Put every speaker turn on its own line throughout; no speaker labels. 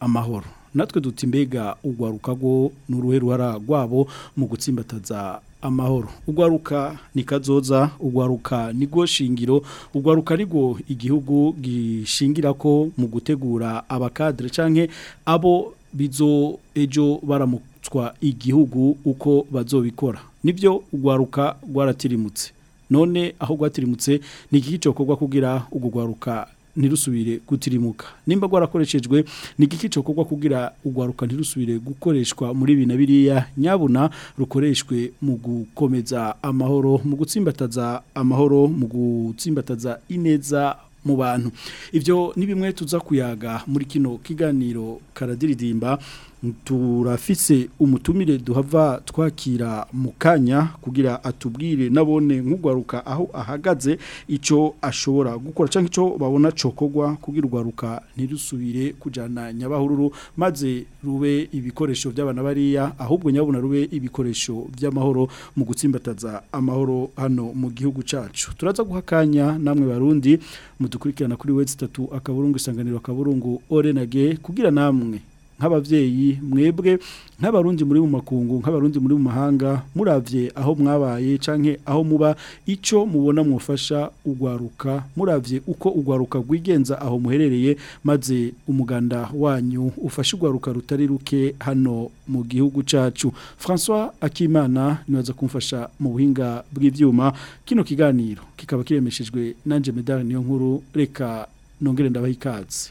amahoro natwe duti imbega urwaruka rwo ni uruhe ruhara rwabo mu gutsimbataza amahoro ugwaruka ni kazoza ugwaruka ni rwo shingiro ugwaruka ni rwo igihugu gishingira ko mu gutegura abakadire cyangwa abo bizo ejo baramutswa igihugu uko bazobikora nibyo ugwaruka rwaratirimutse none aho rwatirimutse ni iki kugira ugwaruka Nirusubire gutirimuka nimba rwarakoreshejwe ni igiki cyo kugwa kugira urwaruka ntirusubire gukoreshwa muri ibi na biriya nyabuna rukoreshwe mu gukomeza amahoro mu gutsimbataza amahoro mu gutsimbataza ineza mu bantu ibyo ni bimwe tuza kuyaga muri kino kiganiro karadiridimba turafise umutumire duhava twakira mukanya kugira atubwire nabone nk'ugwaruka aho ahagaze icyo ashobora gukora cyangwa icyo babona cokogwa kugira urwaruka ntirusubire kujyana nyabahururu maze rube ibikoresho by'abana bariya ahubwo nyabona rube ibikoresho by'amahoro mu gutsimbataza amahoro hano mu gihugu cyacu turaza guha akanya namwe barundi mudukurikirana kuri wese itatu akaburungu isanganiro akaburungu orenage kugira namwe nk'ababyeyi mwebwe nk'abarundi muri mu makungu nk'abarundi muri mu mahanga murabye aho mwabaye canke aho muba ico mubona mufasha ugwaruka murabye uko ugwaruka rwigenza aho muherereye maze umuganda wanyu ufashe ugwaruka rutari ruke hano mu gihugu cacu François Akimana niweza kumfasha mu buhinga bw'ivyuma kino kiganiro kikaba kiremeshejwe nanje medal niyo nkuru reka nongere ndabaha ikaze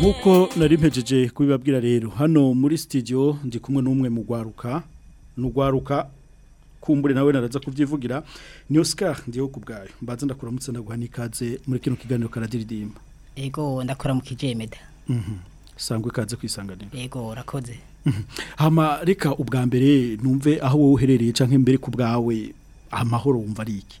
nk'uko nari mpejeje kubibabwira rero hano muri studio ndi kumwe n'umwe mu rwaruka n'urwaruka kumbure nawe naraza kubyivugira ni oscar ndiho ku bwayo mbanza ndakuramutse ndaguha n'ikaze muri kino kiganiro karadiridimba
yego ndakora mu kijemeda
mhm. sangwa ikaze kwisanganira
yego urakoze mhm.
hama reka ubwa mbere numve aho wowe uherereye cyangwa imbere ku amahoro wumva ari iki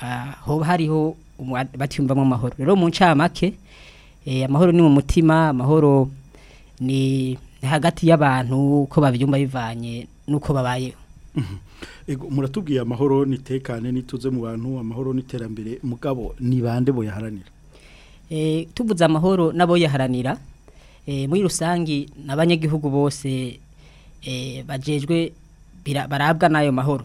aho hariho batumvamo amahoro rero mu ncamake amahoro ni mu mutima amahoro ni hagati y'abantu uko babyumva bivanye n'uko babaye babayeho
mhm. muratubwiye amahoro nitekane nituze mu bantu amahoro n'iterambere mugabo ni bande boyaharanira
eh, tuvuze amahoro nabo n'aboyaharanira eh, muri rusange n'abanyagihugu bose eh, bagejwe barabwa n'ayo mahoro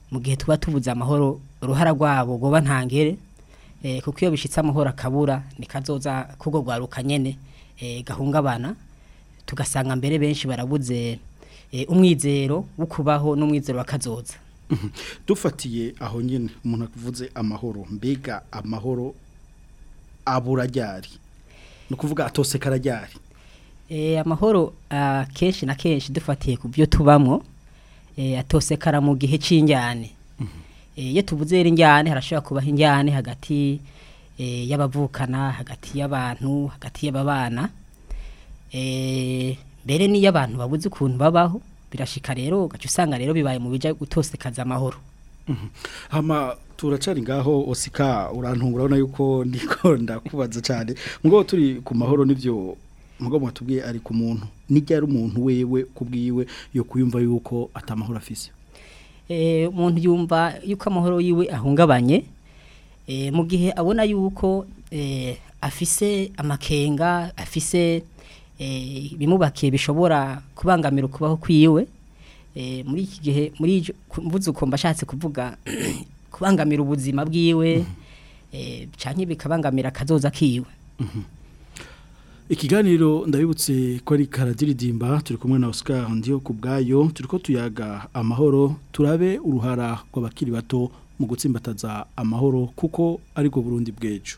mu gihe tuba tubuze amahoro uruhara rwabo goba ntangere eh, kuko iyo bishyitse amahoro akabura nikazoza kuko rwaruka nyine gahungabana tugasanga mbere benshi barabuze Eh, umwizero wo n'umwizero w'akazoza
dufatiye aho nyine umuntu avuze amahoro mbega amahoro abura ryari ni ukuvuga atose karajyari
eh, amahoro ah, kenshi na kenshi dufatiye ku byo tubamo eh, atose kara mu gihe cy'injyane mm-hmm. iyo tubuze injyane harashobora kubaho injyane hagati y'abavukana hagati y'abantu hagati y'ababana rero niyo abantu babuze ukuntu babaho birashika rero ugaca usanga rero bibaye mu bijya gutosekaza amahoro
mhm. ama turacari ngaho osika urantungura urabona yuko ndiko ndakubaza cyane ngo turi ku mahoro n'ibyo mugo mwatubwiye ari ku muntu nijya ari umuntu wewe kubwiwe yo kuyumva yuko atamahoro afise
eh umuntu yumva yuko amahoro yiwe ahungabanye eh mu gihe abona yuko eh afise amakenga afise Eh, bimubakiye bishobora kubangamira kubaho kwiwe eh, muri iki gihe muri mvuze uko mbashatse kuvuga kubangamira ubuzima bwiwe mhm. eh, cyane bikabangamira kazoza kiwe mhm.
ikiganiro ndabibutse ko ari karadiridimba turi kumwe na Oscar ndiyo ku bwayo turi ko tuyaga amahoro turabe uruhara rw'abakiri bato mu gutsimbataza amahoro kuko ari bwo burundi bw'ejo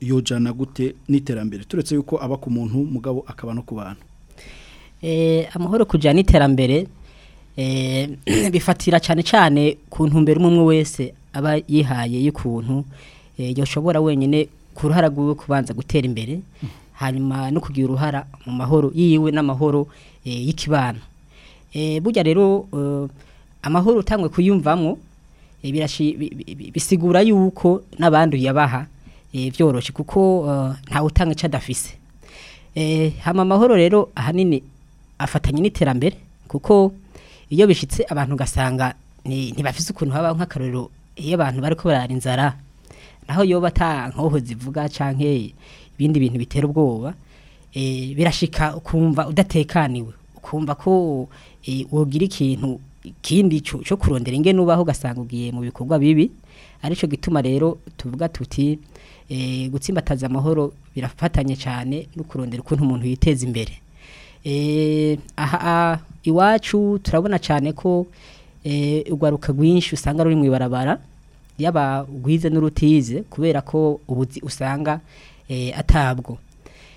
yojana gute n'iterambere turetse yuko aba ku muntu mugabo akaba no ku bantu
eh, amahoro kujyana n'iterambere eh, bifatira cyane cyane ku ntumbero umwe umwe wese aba yihaye y'ukuntu eh, yashobora wenyine ku ruhara rwiwe kubanza gutera imbere hanyuma no kugira uruhara mu mahoro yiwe n'amahoro y'ikibano burya rero amahoro utangwe kuyumvamo Eh, bisigura yuko n'abandi yabaha byoroshye eh, kuko eh, ntawe utanga icyo adafise hano amahoro rero ahanini afatanye n'iterambere kuko iyo bishyitse abantu ugasanga ntibafise ukuntu habaho nk'akarorero iyo abantu bari barara inzara naho yo atankoho zivuga cyangwa ibindi bintu bitera ubwoba birashika ukumva udatekaniwe ukumva ko wogira ikintu ikindi cyo kurondera inge nubaho ugasanga mu bikorwa bibi aricyo gituma rero tuvuga tuti eh, gutsimbataza amahoro birafatanye cyane no kurondera ukuntu umuntu yiteza imbere eh, aha iwacu turabona cyane ko eh, ugaruka rwinshi usanga ruri mu ibarabara yaba urwize n'urutize kubera ko ubuzi usanga atabwo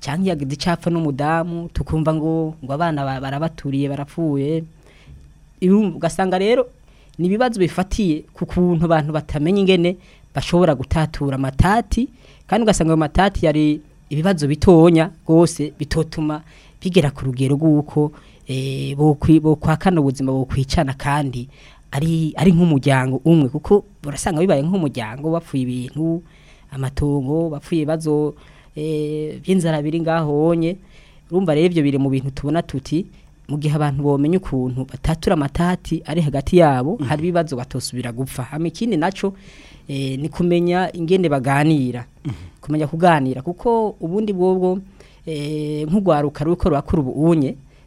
cyangwa yagize icapfa n'umudamu tukumva ngo ngo abana barabaturiye barapfuye ugasanga rero ni ibibazo bifatiye ku kuntu abantu batamenye ingene bashobora gutatura matati kandi ugasanga ayo matati yari ibibazo bitonya rwose bitotuma bigera ku rugero rw'uko eh, bo kano ubuzima kwicana kandi ari nk'umuryango umwe kuko burasanga bibaye nk'umuryango bapfuye ibintu amatungo bapfuye ibibazo eh, by'inzara biri ngaho wonye urumva rero ibyo biri mu bintu tubona tuti mu gihe abantu bomenya ukuntu batatura amatati ari hagati yabo mm. hari ibibazo batosubira gupfa hamwe ikindi nacyo eh, ni kumenya ingene baganira mm-hmm. kumenya kuganira kuko ubundi bwobwo eh, nk'urwaruka ruri rurakura ubunye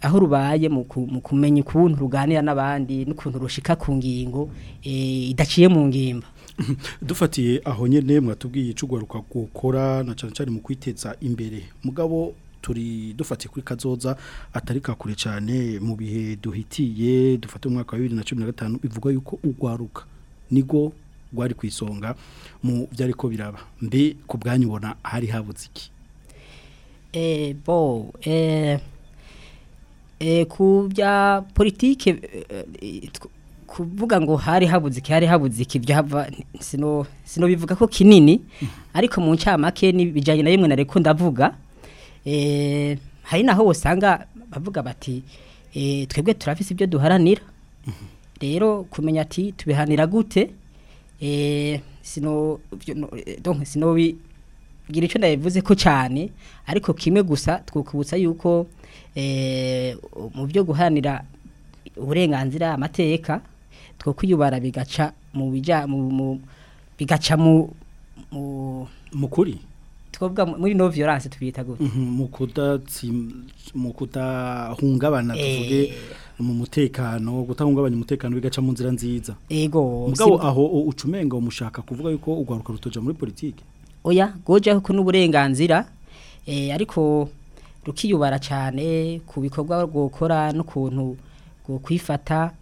aho rubaye mu kumenya ukuntu ruganira n'abandi n'ukuntu rushika ku ngingo eh, idaciye mu ngimba
dufatiye aho nyine mwatubwiye icugwaruka gukora na cyane cyane mu kwiteza imbere mugabo turi dufatiye kuri kazoza atari kure cyane mu bihe duhitiye dufate umwaka wa bibiri na cumi na gatanu bivuga yuko ugwaruka nibwo rwari ku isonga mu byari ko biraba mbi ku bwanyu ubona hari habutse iki
eh, bo eee eh, Eh, ku bya politiki eh, eh, kuvuga ngo hari habuze iki hari habuze iki byava sinobivuga ko kinini ariko mu ncamake n'ibijyanye na rimwe nareko ndavuga hari naho usanga bavuga bati twebwe turafise ibyo duharanira rero kumenya ati tubihanira gute sino sinobigira icyo ndabivuze ko cyane ariko kimwe gusa twakubutsa yuko Eh, mu byo guhanira uburenganzira amateka two kwiyubara bigaca mu bijya bigaca mu
mukuri
twobwa muri no violence tubita gute
mhm, mu kudahungabana eh. tuvuge mu mutekano gutahungabanya umutekano bigaca mu nzira nziza
yego
mugabo aho ucumenga umushaka kuvuga yuko ugaruka rutoja muri politique
oya goje ko n'uburenganzira eh ariko rukiyubara cyane ku bikorwa rwokora n'ukuntu rwokwifata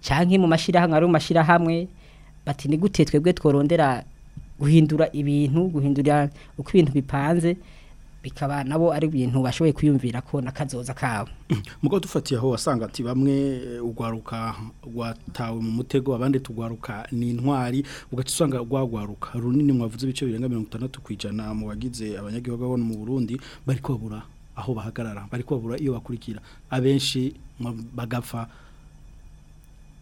canke mu mashirahamwe ari mu mashirahamwe bati ni gute twebwe tworondera guhindura ibintu guhindura uko ibintu bipanze bikaba nabo ari ibintu bashoboye kwiyumvira ko nakazoza kabo
mugo dufatiye aho wasanga ati bamwe eh, ugwaruka gwatawe mu mutego abandi tugwaruka ni intwari ugatusanga gwagwaruka runini mwavuze ibice birenga 60% mu bagize abanyagihugu mu Burundi bari babura aho bahagarara bari kubabura iyo bakurikira abenshi bagapfa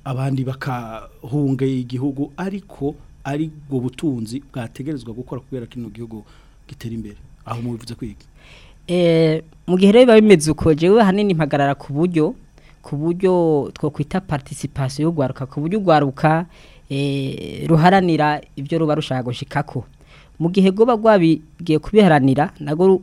abandi bakahunga igihugu ariko ari ubwo butunzi bwategerezwa gukora kubera ko gihugu gitera imbere aho mubivuze kwiga
eh, mu gihe rero bimeze uko jewe hanini impagarara ku buryo ku buryo twakwita participation yo gwaruka ku buryo gwaruka eh, ruharanira ibyo ruba rushaka gushikako mu gihe goba gwabigiye kubiharanira nago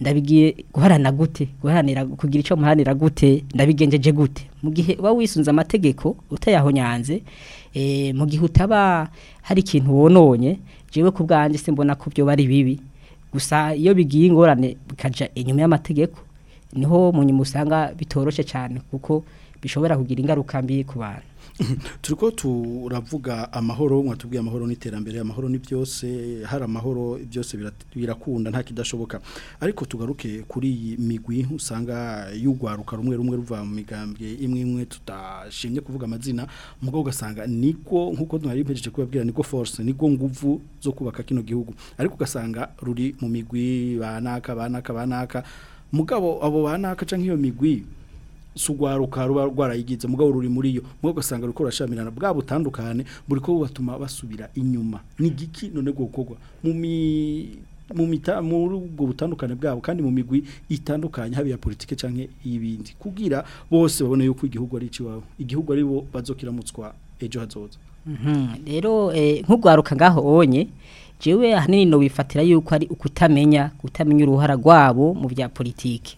ndabigiye guharana gute guharanira kugira icyo muharanira gute ndabigenjeje gute mu gihe uba wisunze amategeko nyanze mu gihe utaba hari ikintu wononye jewe ku bwanjye se mbona ko byo bari bibi gusa iyo bigiye ingorane bikajya inyuma y'amategeko niho munyuma usanga bitoroshe cyane kuko bishobora kugira ingaruka mbi ku bantu
turi ko turavuga amahoro mwatubwiye amahoro n'iterambere amahoro ni byose hari amahoro byose birakunda nta kidashoboka ariko tugaruke kuri iyi migwi usanga yugwaruka rumwe rumwe ruva mu migambwe imwe imwe tutashimye kuvuga amazina mugabo ugasanga niko nk'uko twari impejeje kubabwira niko force niko nguvu zo kubaka kino gihugu ariko ugasanga ruri mu migwi banaka banaka banaka mugabo abo banaka canke iyo migwi sugwaruka rwarayigize mugabo ruri muri yo mugabo gasanga ruko rashamirana bwa butandukane buri ko batuma basubira inyuma ni giki none gukogwa mu mu mita muri ubwo butandukane bwabo kandi mu migwi itandukanye habi ya politike canke ibindi kugira bose babone yuko igihugu ari ciwawe igihugu ari bo bazokiramutswa ejo hazoza
mhm. rero eh, nk'ugwaruka ngaho onye jewe ahanini no bifatira yuko ari ukutamenya kutamenya uruhara rwabo mu bya politike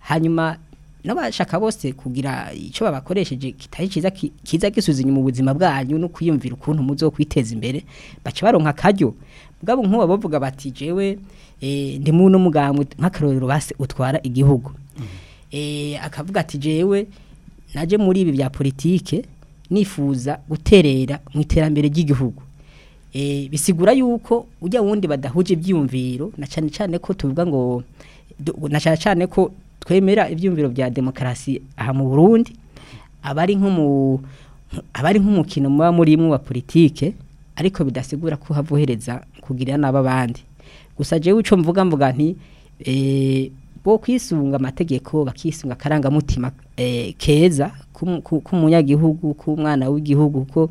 hanyuma n'abashaka bose kugira icyo babakoresheje kitari cyiza kiza gisuzumye mu buzima bwanyu no kwiyumvira ukuntu muzo kwiteza imbere baca baronka akaryo bwabo nk'ubu bavuga bati jewe eh, ndi mu n'umugambi nk'akarorero base utwara igihugu mm-hmm. eh, akavuga ati jewe naje muri ibi bya politike nifuza guterera mu iterambere ry'igihugu eh, bisigura yuko ujya wundi badahuje ibyiyumviro na cyane cyane ko tuvuga ngo na cyane cyane ko twemera ibyumviro bya demokarasi aha mu burundi abari nkumu abari nk'umukino muba murimo wa politike ariko bidasigura ko uhavohereza kugira n'abandi gusa jewe icyo mvuga mvuga nti eh, bo kwisunga amategeko bakisunga akarangamutima eh, keza k'umunyagihugu k'umwana w'igihugu ko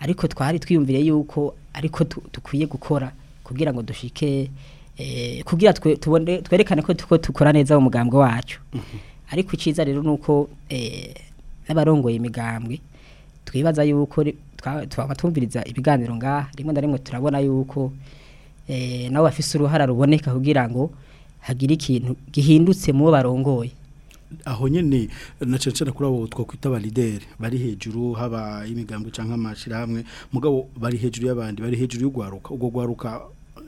ariko twari twiyumvire yuko ariko tukwiye gukora kugira ngo dushike eh, kugira twerekane ko tuko dukora neza umugambwe wacu mhm. ariko icyiza rero ni uko n'abarongoye imigambwe twibaza yuko twaba ibiganiro ngaha rimwe na rimwe turabona yuko eh, nabo bafise uruhara ruboneka kugira ngo hagire ikintu gihindutse mu bo barongoye
aho nyene na kuri abo twakwita balideri bari hejuru haba imigambwe canke hamwe mugabo bari hejuru y'abandi bari hejuru y'ugwaruka ubwo gwaruka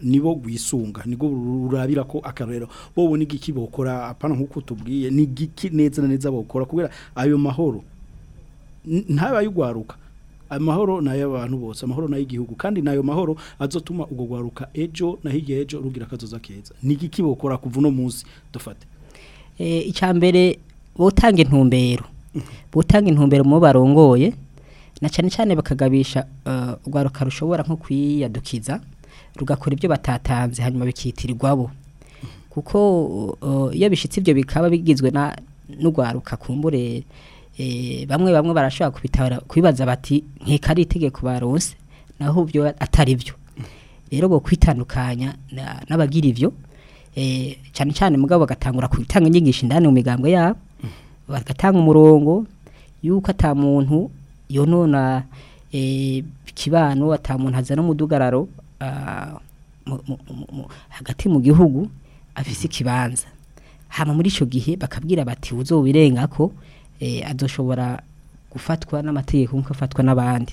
nibo gwisunga nigo rurabira ko akarero bo bo nigiki bokora apana nkuko tubwiye nigiki neza na neza bokora kubera ayo mahoro ntabayugwaruka amahoro ni ay'abantu bose amahoro ni ay'igihugu kandi nayo mahoro azotuma ubwo gwaruka ejo nahige ejo rugira kazoza keza ni iki bokora munsi dufate
eh, icya mbere butanga intumbero butanga intumbero mu barongoye na cyane cyane bakagabisha eh, urwaruka rushobora nko kwiyadukiza rugakora ibyo batatanze hanyuma bikitirirwabo kuko oh, oh, iyo bishyitsi ibyo bikaba bigizwe na n’ugwaruka kumbure Eh, bamwe bamwe barashobora kubitahura kwibaza bati nkeka ari itegeko baronse naho byo atari byo rero bwo kwitandukanya n'abagira ibyo eh, cyane cyane mugabo bagatangura gutanga inyigisho indani mu migambo yabo bagatanga umurongo yuko atamuntu yonona ikibano eh, atamuntu azana umudugararo ah, hagati mu gihugu afise ikibanza hano muri icyo gihe bakabwira bati uzobirenga ko Eh, adashobora gufatwa n'amategeko nk'uko afatwa n'abandi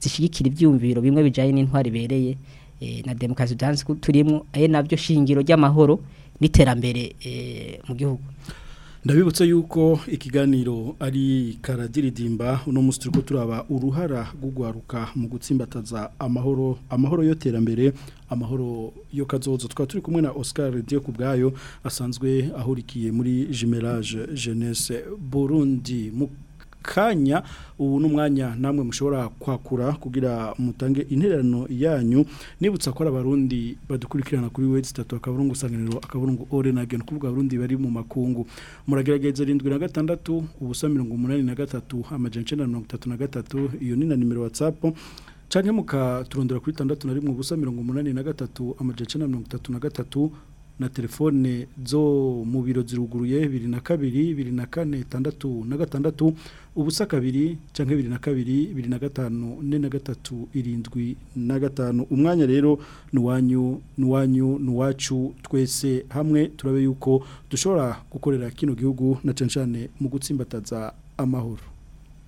zishyigikira ibyumviro bimwe bijyanye n'intwari ibereye eh, na demokarasi dance turimo aye nabyo shingiro ry'amahoro n'iterambere eh, mu gihugu
ndabibutse yuko ikiganiro ari karadiridimba uno munsi turi turaba uruhara rw'ugwaruka mu gutsimbataza amahoro amahoro yo terambere amahoro yo kazozo twa turi kumwe na Oscar Dieu kubwayo asanzwe ahurikiye muri Jimerage Jeunesse Burundi kanya ubu n’umwanya namwe mushobora kwakura kugira mutange intererano yanyu nibutsa ko ari abarundi badukurikirana kuri wese itatu akaburungu isanganiro akaburungu ore kuvuga abarundi bari mu makungu muragerageza arindwi na gatandatu ubusa mirongo umunani na gatatu amajana na gatatu iyo ni na nimero watsapu cyane mukaturondera kuri itandatu na rimwe ubusa mirongo umunani na gatatu amajana na gatatu na telefone zo mu biro ziruguruye bibiri na kabiri bibiri na kane tandatu na gatandatu ubusa kabiri cyangwa bibiri na kabiri bibiri na gatanu ne na gatatu irindwi na gatanu umwanya rero nuwanyu nuwanyu nuwacu twese hamwe turabe yuko dushobora gukorera kino gihugu na cyane mu gutsimbataza amahoro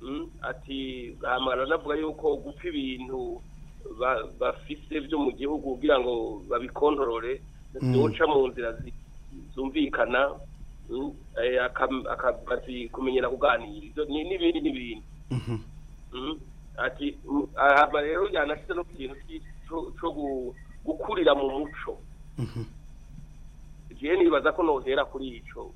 hmm? ati ahamagara anavuga yuko gupfa ibintu bafise byo mu gihugu kugira ngo babikontorore
duca
hmm. mu nzira zumvikana hmm? eh, akazi kumenyera kuganira n'ibindi n'ibindi
mhm.
Mm-hmm. ati mm, aha rero yanashyize no kintu cyo gukurira mu muco
ngewe
mm-hmm. nibaza ko nohera kuri icyo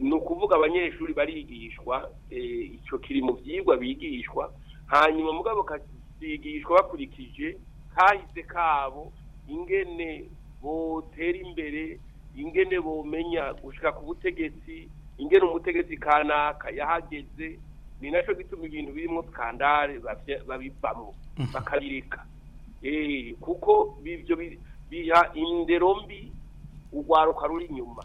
ni ukuvuga abanyeshuri barigishwa e, icyo kiri mu byigwa bigishwa hanyuma mugabo bakigishwa bakurikije kahise kabo ingene botera imbere ingene bomenya gushyira ku butegetsi ingene umutegetsi kanaka yahageze ni nacyo gituma ibintu birimo skandale babivamo mhm. bakabireka Eh, kuko ibyo biha indero mbi urwaruka ruri inyuma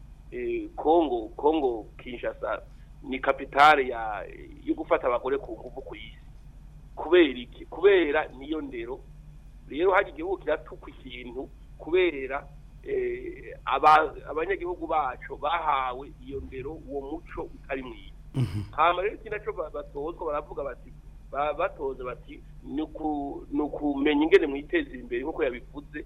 kongo eh, kongo kinshasa ni kapitale eh, yo gufata abagore ku nguvu ku isi kubera iki kubera niyo ndero rero hari igihugu kiratuka ikintu kubera eh, abanyagihugu bacu bahawe iyo ndero uwo muco utari mwiza mhm. hano rero iki nacyo batozwa baravuga bati batoza bati ni ukumenya ingene mwiteza imbere nk'uko yabivuze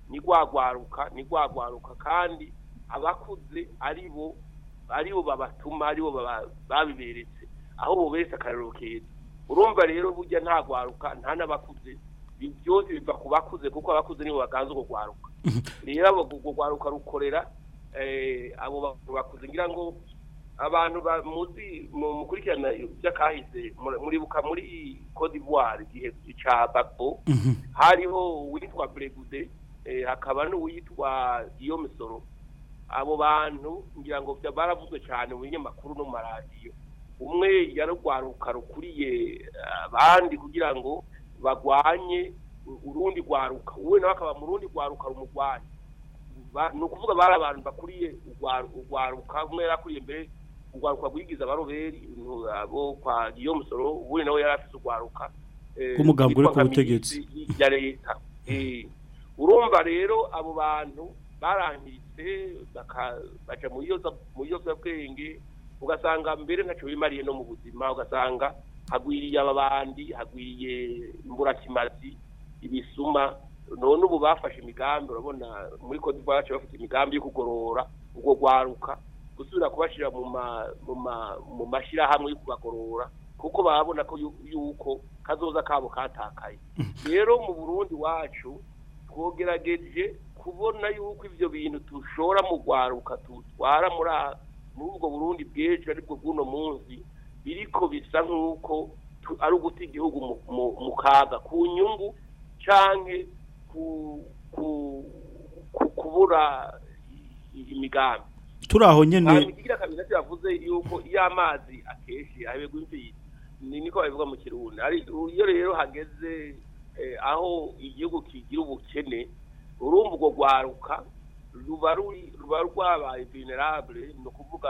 ni rwagwaruka ni rwagwaruka kandi abakuze ari bo aribo babatuma aribo babiberetse aho buberetse akararo keza urumva rero burya nta rwaruka nta n'abakuze byose biva ku bakuze kuko abakuze nibo baganza urwo rwaruka rero urwo rwaruka rukorera eh, abo bakuze ngira ngo abantu mukurikirana by'akahise muribuka muri Côte d'Ivoire igihe cya Bagbo mhm. hariho uwitwa Bregude eh, hakaba n'uwitwa iyo misoro abo bantu ngira ngo baravuzwe cyane mu binyamakuru no mu maradiyo umwe yarwarukara rukuriye eh, abandi kugira ngo bagwanye urundi rwaruka wowe nawe akaba mu rundi rwaruka rumurwanya ni ukuvuga bari abantu bakuriye urwaruka umwe yari akuriye mbere urwaruka rwigiza abaroberi abo kwa giyo musoro ubundi nawe yari afite urwaruka
rw'umugambi eh,
uri
ku butegetsi
ya leta eh, urumva rero abo bantu barangiritse baca mu biyobyabwenge ugasanga mbere ntacyo bimariye no mu buzima ugasanga hagwiriye ababandi hagwiriye imburakimazi ibisuma none ubu bafashe imigambi urabona muri kode iwacu bafite imigambi yo kugorora ubwo rwaruka gusubira kubashyira mu mashyirahamwe yo kubagorora kuko babona ko yuko kazoza kabo katakaye mm. rero mu burundi wacu twogerageje kubona yuko ibyo bintu dushora mu rwaruka dutwara muri ubwo burundi bw'ejo ariko bw'uno munsi biriko bisa nk'uko ari uguta igihugu mu kaga ku nyungu cyangwa ku kubura imigambi
turaho
nyine igira kabiri ntacyo yavuze yuko iyo amazi akenshi abegwa imbiyi ni niko babivuga mu kirundi iyo rero hageze eh, aho igihugu kigira ubukene urumva urwo rwaruka ruba rwabaye venerable ni ukuvuga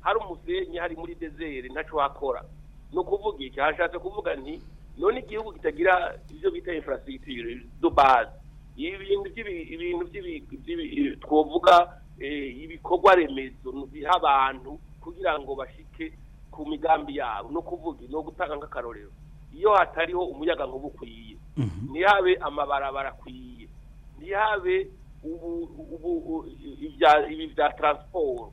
hari umusenyi hari muri dezeri ntacu uhakora ni ukuvuga iki hashatse kuvuga nti none igihugu kitagira ibyo bita infrastructure do base ibintu ibintu twavuga eh, ibikorwa remezo biha abantu kugira ngo bashike ku migambi yabo no kuvuga no gutanga nk'akarorero iyo hatariho umuyaga nk'uba ukwiye mhm. ntihabe amabarabara akwiye ntihabe ubu ibi bya taransiporo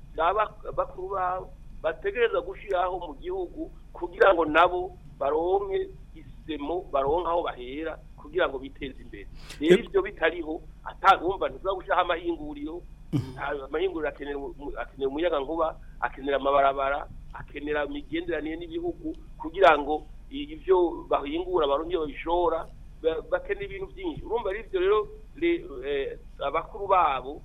bakuru babo bategereza gushyiraho mu gihugu kugira ngo nabo baronke isemo baronke aho bahera kugira ngo biteze imbere rero ibyo bitariho atawumva ntizagushaho amahinguriro mm-hmm. amahinguriro akenera umuyaga akenera amabarabara akenera imigenderanire n'ibihugu kugira ngo ibyo bahingura baronke iyo babishora bakenera ibintu byinshi urumva ari rero eh, abakuru babo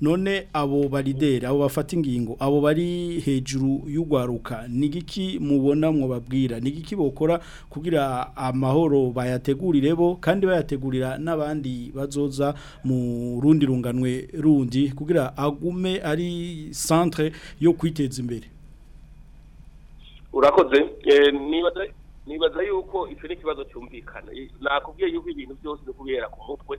none abo baridere abo bafata ingingo abo bari hejuru y'ugwaruka nigiki mubona mwo babwira ni nigiki bokora kugira amahoro bayategurire bo kandi bayategurira n'abandi bazoza mu rundi runganwe rundi kugira agume ari centre yo kwiteza imbere
urakoze eh, niba nibaza yuko icyo ni ikibazo cyumvikana nakubwiye yuko ibintu byose byo kubera ku mutwe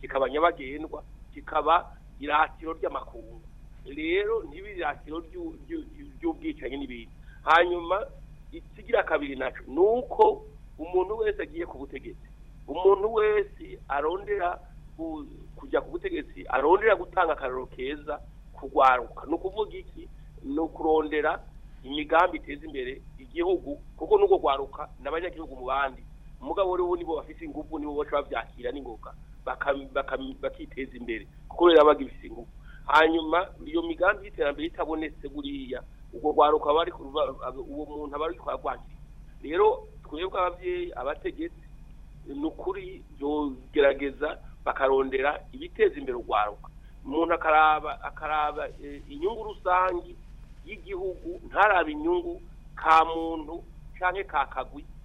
kikaba nyabagendwa kikaba iratiro ry'amakungu rero ntibe iratiro ry'ubwicanyi n'ibindi hanyuma ikigira kabiri nacu nuko umuntu wese agiye ku butegetsi umuntu wese arondera kujya ku butegetsi arondera gutanga akararo keza kurwaruka ni ukuvuga iki ni ukurondera imigambi iteza imbere igihugu kuko nuko rwaruka n'abanyagihugu mu bandi umugabo rero nibo bafite ingufu nibo bose babyakira n'ingoga bakiteza imbere kuko rero bagifite ingufu hanyuma iyo migambi y'iterambere itabonetse buriya ubwo rwaruka uwo muntu aba ari kwarwakira rero twebwe ababyeyi abategetsi ni ukuri byogerageza bakarondera ibiteza imbere urwaruka umuntu akaraba eh, inyungu rusange y'igihugu ntaraba inyungu ka muntu cyangwa ka kagwi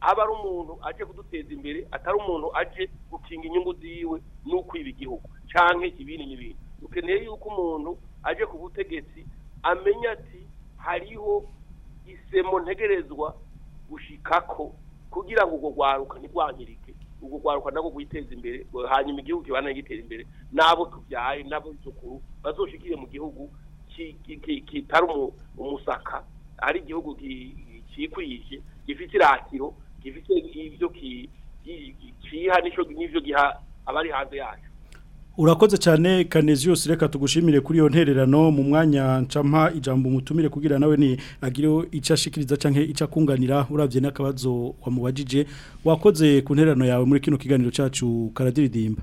aba ari umuntu aje kuduteza imbere atari umuntu aje gukinga inyungu ziwe n'ukwiba igihugu cyangwa ibindi n'ibindi dukeneye yuko umuntu aje ku butegetsi amenya ati hariho isemo ntegerezwa gushikako kugira ngo urwo rwaruka ntirwangirike ubwo kwaruka nako kwiteza imbere hanyuma igihugu kibana gitera imbere nabo tubyaye nabo bisukuru bazoshikire mu gihugu kitari umusaka ari igihugu kikwije gifite iratiro gifite ibyo kiha n'ibyo giha abari hanze yacu
urakoze cyane Canesius reka tugushimire kuri iyo ntererano mu mwanya ncampa ijambo umutumire kugira nawe ni agiriyo icashikiriza canke icakunganira uravye n'akabazo wamubajije wakoze ku ntererano yawe muri kino kiganiro cacu karadiridimba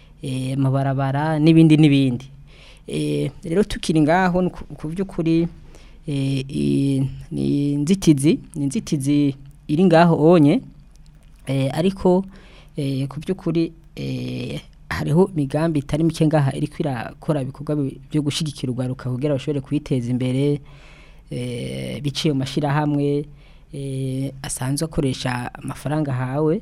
eh,
amabarabara n'ibindi n'ibindi eh, rero tukiri ngaho ku by'ukuri ni inzitizi ni inzitizi iri ngaho onye ariko ku by'ukuri hariho imigambi itari mike ngaha iri kwirakora ibikorwa byo gushyigikira urwaruka kugira bashobore kwiteza imbere biciye mu mashyirahamwe Eh, asanzwe akoresha amafaranga ahawe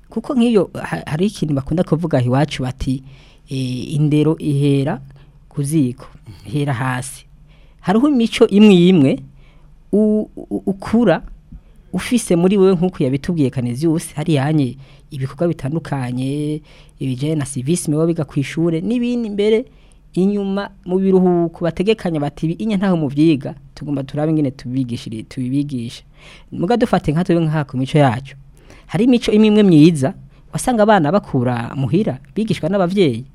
kuko nk'iyo hari ikintu bakunda kuvuga iwacu bati e, indero ihera ku ziko ihera hasi hariho imico imwe imwe ukura ufise muri wowe nk'uko yabitubwiye yose hari yanye ibikorwa bitandukanye ibijyanye na serivisi muba biga ku ishuri n'ibindi mbere inyuma mu biruhuko bategekanya bati inye ntaho byiga tugomba turabe ingene tubigisha tubibigisha muga dufate nka tubi nk'aha ku mico yacu hari imico imwe myiza wasanga abana bakura muhira bigishwa n'ababyeyi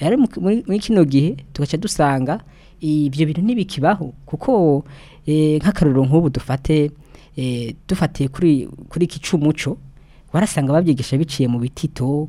rero muri kino gihe tugaca dusanga ibyo bintu ntibikibaho kuko eh, nk'akaruru nk'ubu dufate eh, dufatiye kuri kuri cy'umuco warasanga babyigisha biciye mu bitito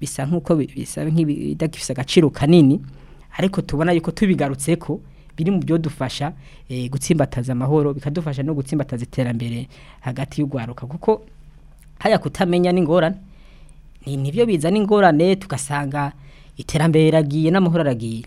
bisa nk'uko bisa nk'ibidafite agaciro kanini ariko tubona yuko tubigarutse ko biri mu byo dufasha eh, gutsimbataza amahoro bikadufasha no gutsimbataza iterambere hagati y’ugwaruka kuko haya kutamenya n'ingorane nibyo biza ingorane tugasanga iterambere riragiye n'amahoro aragiye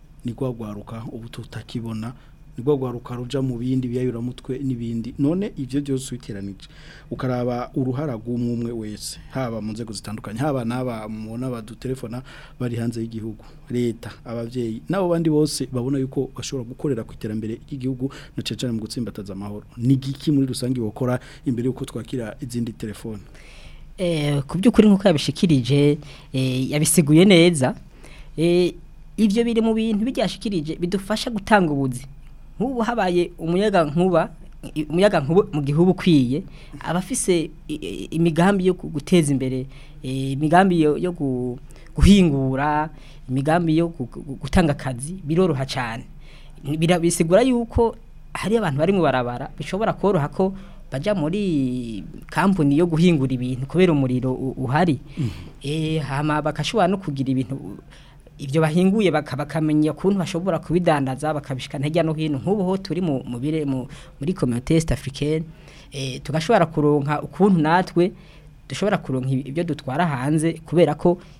ni kwagwaruka ubu tutakibona nibwo rwaruka ruja mu bindi mutwe n'ibindi none ibyo byose ubiteranije ukaraba uruhara umwe wese haba mu nzego zitandukanye haba n'aba mubona badutelefona bari hanze y'igihugu leta ababyeyi n'abo bandi bose babona yuko bashobora gukorera ku iterambere ry'igihugu na mu gutsimbataza amahoro ni giki muri rusange bakora imbere y'uko twakira izindi telefoni
eh, ku by'ukuri nk'uko yabishikirije eh, yabisiguye neza eh, ibyo biri mu bintu bijyashikirije bidufasha gutanga ubuzi nk'ubu habaye umuyaga nkuba umuyaga mu gihugu ukwiye abafise imigambi yo guteza imbere e, imigambi yo guhingura imigambi yo gutanga kazi biroroha cyane bisigura yuko hari abantu barimo barabara bishobora koroha ko bajya muri kampuni yo guhingura ibintu kubera umuriro uhari mm-hmm. eh, hama bagashobora no kugira ibintu ibyo bahinguye bakamenya ukuntu bashobora kubidandaza bakabishikana hirya no hino nk'ubu ho turi muri kominote East Africaine eh, tugashobora kuronka ukuntu natwe dushobora kuronka ibyo dutwara hanze kubera ko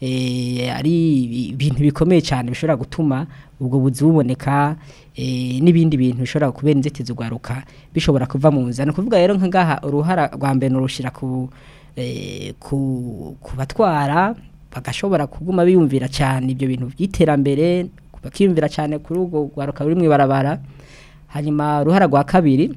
e, ari ibintu bikomeye cyane bishobora gutuma ubwo buzi buboneka e, n'ibindi bintu bishobora kubera inzitizi ugaruka bishobora kuva mu nzira ni ukuvuga rero nk'aha uruhara rwa mbere urushyira e, ku batwara bagashobora kuguma biyumvira cyane ibyo bintu by'iterambere bakiyumvira cyane kuri urwo rwaruka ruri mu ibarabara hanyuma uruhara rwa kabiri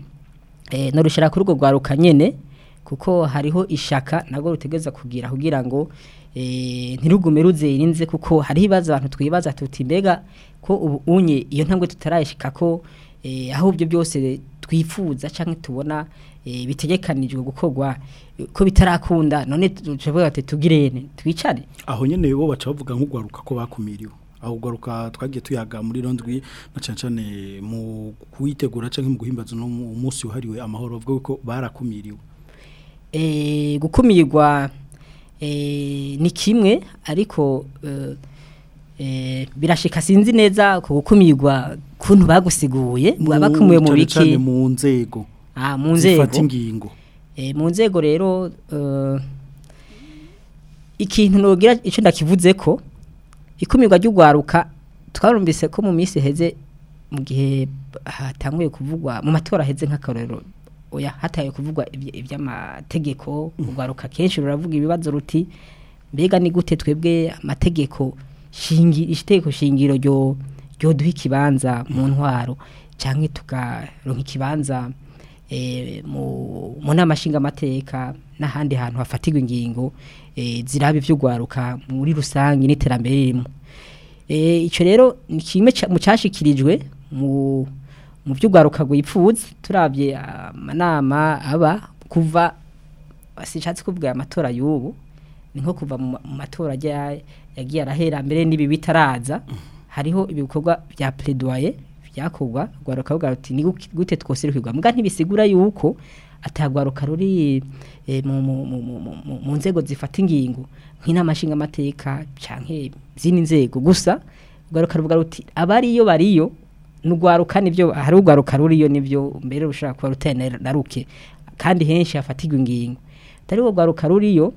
eh, nturushira kuri urwo rwaruka nyine kuko hariho ishaka ntabwo rutegereza kugira kugira ngo eh, ntirugume ruzirinze kuko hariho ibibazo abantu twibaza tuti mbega ko ubu unye iyo ntambwe tutarayishika ko eh, aho ibyo byose twifuza cyangwa tubona bitegekanijwe gukorwa ko bitarakunda none tuvuga ati tugirene twicare
aho nyene bo baca bavuga nk'ugwaruka ko bakumiriwe aho ugwaruka twagiye tuyaga muri Londwi na mu kuyitegura cyangwa mu guhimbaza no umunsi uhariwe amahoro bavuga ko barakumiriwe
eh gukumirwa eh ni kimwe ariko eh, eh, birashika sinzi neza ku gukumirwa kuntu bagusiguye baba bakumuye
mu
biki
mu nzego
ah mu nzego Eh, mu nzego rero eh, ikintu ntugira icyo ndakivuze ko ikumirwa ry'ugwaruka twarumvise ko mu minsi heze mu gihe hatanguye kuvugwa mu matora heze nk'akarorero oya hataye kuvugwa iby'amategeko urwaruka kenshi ruravuga ibibazo ruti mbega ni gute twebwe amategeko itegeko shingiro ryo duha ikibanza mu ntwaro cyangwa tukaronka ikibanza Eh, mu nama nshingamateka n'ahandi hantu hafatirwa ingingo eh, ziraba ibyo gwaruka muri rusange n'iterambere ririmo eh, icyo rero ni kimwe mu cyashyikirijwe mu byo gwaruka gwipfutse turabye amanama aba kuva basishatse kuvuga amatora y'ubu ni nko kuva mu matora yagiye arahera mbere n'ibi bitaraza mm. hariho ibikorwa bya pledoyer byakorwa rwaruka ruvuga ruti ni gute twose rukwirwa ntibisigura yuko atagwaruka ruri eh, mu nzego zifata ingingo nk'inama nshingamateka cyangwa izindi nzego gusa rwaruka ruvuga ruti abariyo bariyo n'urwaruka nibyo hari urwaruka ruriyo nibyo mbere rushobora kuba ruteye na kandi henshi hafatirwa ingingo atari urwaruka ruriyo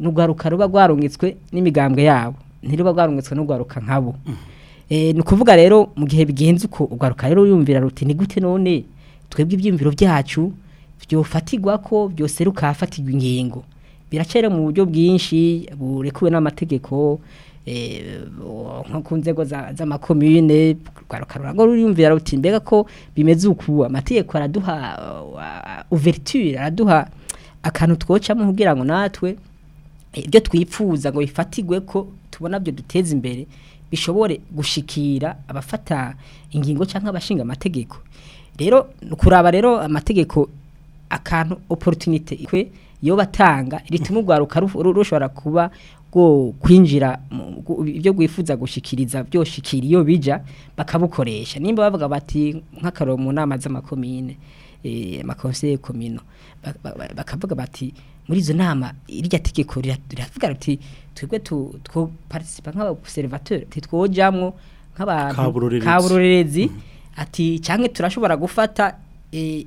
n'urwaruka ruba rwarungitswe n'imigambwe yabo ntiruba gwarungitswe n'urwaruka nkabo mm. Eh, ni ukuvuga rero mu gihe bigenze uko ugaruka rero yumvira ruti ni gute none twebwe ibyiyumviro byacu byofatirwa ko byose rukafatirwa ingingo biracera mu buryo bwinshi burekuwe n'amategeko eh, nko ku nzego z'amakomine rurago ruriyumvira ruti mbega ko bimeze uku amategeko araduha uh, uverture araduha akantu twocamo kugira ngo natwe eh, ibyo twifuza ngo bifatirwe ko tubona byo duteze imbere bishobore gushikira abafata ingingo cyangwa abashinga amategeko rero kuraba rero amategeko akantu opportunity ikwe yo batanga rituma urwaruka rushobora kuba rwo kwinjira ibyo wifuza gushikiriza byoshikira iyo bija bakabukoresha nimba bavuga bati nk'akaro mu nama z'amakomine eh, amakonseye komino bakavuga bati muri izo nama irya tegeko riravuga riti twebwe two participate nk'abaservateri twojamwo nk'abantu
kaburorerezi
mm-hmm. ati cyangwa turashobora gufata eh,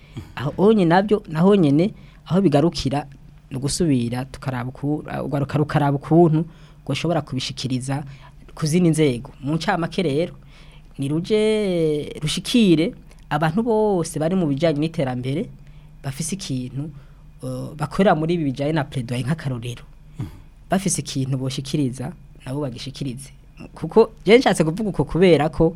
hmm. aho onye nabyo naho nyene aho bigarukira no gusubira tukaraba ukuntu gushobora kubishikiriza ku inzego nzego mu ncamake rero ni ruje rushikire abantu bose bari mu bijyanye n'iterambere bafise ikintu bakorera muri ibi bijyanye na peredoye nk'akarorero bafise ikintu boshikiriza nabo bagishikirize kuko njyewe kuvuga uko kubera ko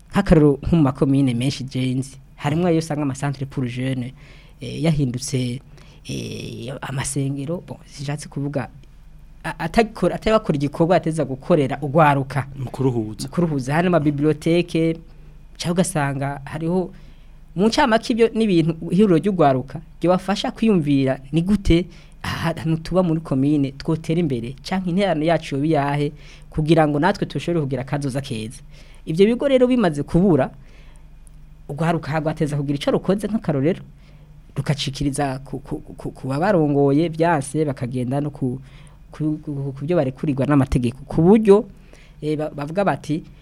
nk'akaruru nko mu makomine menshi jenzi harimo ayo usanga amasantire pour jeune eh, yahindutse eh, amasengero sishatse kuvuga atabakora igikorwa ateza gukorera ugwaruka
kuruhuza
kuruhuza hano amabiblioteke cyangwa ugasanga hariho mu ncamake ibyo n'ibintu ihuriro ry'ugwaruka bibafasha kwiyumvira ni gute ahantu tuba muri komine twotera imbere cyangwa interano yacu yo biyahe kugira ngo natwe tushore kugira kazoza keza ibyo bigo rero bimaze kubura rwaruka rwateza kugira icyo rukoze nk'akarorero rukacikiriza ku babarongoye byase bakagenda no ku byo barekurirwa n'amategeko ku buryo eh, bavuga bati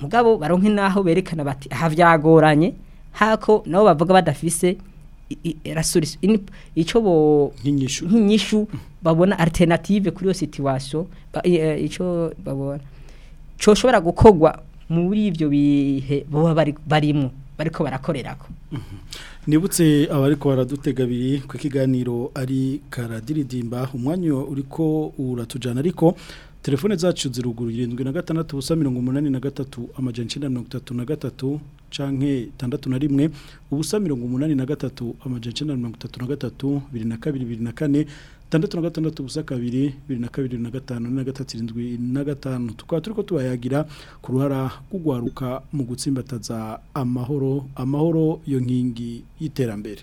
mugabo baronke naho berekana bati aha byagoranye hako nabo bavuga badafise rasource ico bo
nk'inyishu
nk'inyishu babona alternative kuri yo situation e, ico babona co gukogwa muri ivyo bihe bo bari barimo bariko barakorerako mhm.
nibutse abariko baradutega biri ku kiganiro ari karadiridimba umwanya uriko uratujana ariko telefone zacu ziruguru irindwi na gatandatu ubusa umunani na gatatu amajana icyenda mirongo na gatatu canke tandatu na rimwe ubusa mirongo umunani na gatatu amajana na gatatu bibiri na kabiri bibiri na kane tandatu na gatandatu ubusa kabiri bibiri na kabiri na gatanu na gatatu irindwi na gatanu tukaba turi tubayagira ku ruhara rwo mu gutsimbataza amahoro amahoro yo nkingi y'iterambere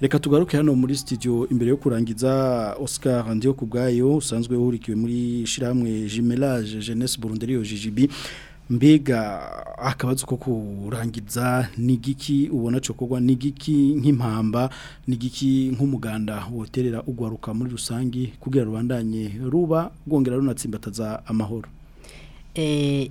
reka tugaruke hano muri studio imbere yo kurangiza Oscar Ndiyo kubgayo usanzwe uhurikiwe muri shiramwe Jimelage Jeunesse Burundiyo JJB mbega akabazo ko kurangiza nigiki ubona cyo kogwa nigiki nk'impamba nigiki nk'umuganda woterera ugwaruka muri rusangi kugira rubandanye ruba rwongera runatsimbataza amahoro
eh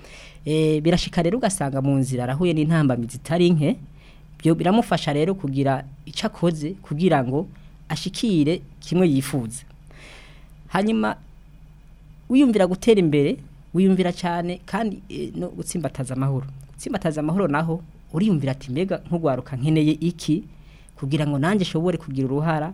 eh, birashika rero ugasanga mu nzira arahuye n'intambamizi itari nke biramufasha rero kugira icyo kugira ngo ashikire kimwe yifuza hanyuma wiyumvira gutera imbere wiyumvira cyane kandi e, no gutsimbataza amahoro gutsimbataza amahoro naho uriyumvira ati Mega nk'urwaruka nkeneye iki kugira ngo nanjye shobore kugira uruhara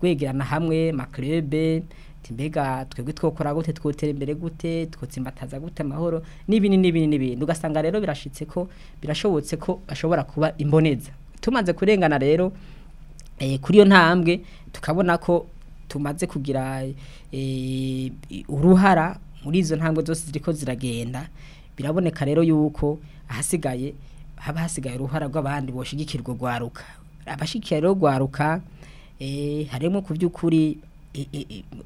rwegerana hamwe makerebe mbega twebwe twokora gute twotera imbere gute twotsimbataza gute amahoro n'ibindi n'ibindi n'ibindi ugasanga rero birashitse ko birashobotse ko ashobora kuba imboneza tumaze kurengana rero eh, kuri iyo ntambwe tukabona ko tumaze kugira eh, uruhara muri izo ntambwe zose ziriko ziragenda biraboneka rero yuko ahasigaye haba hasigaye uruhara rw'abandi boshigikirwa rwaruka abashyigikiye rero rwaruka eh, harimo ku by'ukuri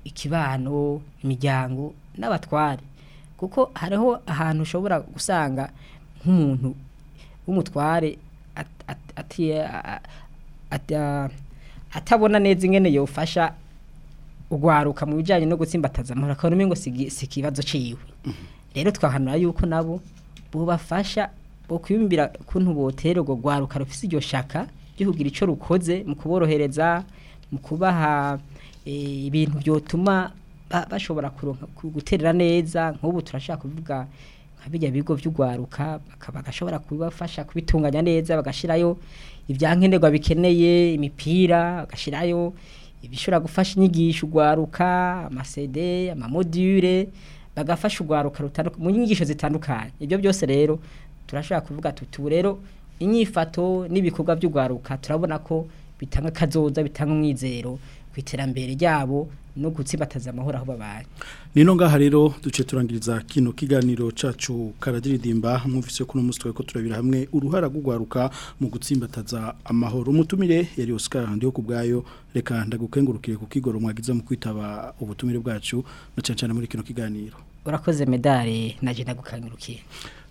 ikibano imiryango n'abatware kuko hariho ahantu ushobora gusanga nk'umuntu w'umutware atabona neza ingene yofasha ugwaruka mu bijyanye no gutsimbataza amahoro akabona umengo si ikibazo ciwe mm-hmm. rero twahanura yuko nabo bubafasha bukwimbira kuntu botera urwo rwaruka rufise iryo shaka ryo kugira icyo rukoze mu kuborohereza mu kubaha Eh, ibintu byotuma bashobora guterera neza nk'ubu turashaka kuvuga nka bijya bigo by'ugwaruka bagashobora kubafasha kubitunganya neza bagashirayo ibyankenerwa bikeneye imipira bagashirayo ibishobora gufasha inyigisho ugwaruka amasede amamodule bagafasha ugwaruka mu nyigisho zitandukanye ibyo byose rero turashobora kuvuga tutu rero inyifato n'ibikorwa by'ugwaruka turabona ko bitanga kazoza bitanga umwizero ku iterambere ryabo no gutsibataza amahoro aho babaye
nino ngaha rero duce turangiriza kino kiganiro cacu karadiridimba mwumvise ko n'umunsi twe ko turabira hamwe uruhara gugwaruka mu gutsimbataza amahoro umutumire yari Oscar ndiho kubgayo reka ndagukengurukire ku kigoro mwagiza mu kwitaba ubutumire bwacu no cyane muri kino kiganiro
urakoze medali naje ndagukangurukiye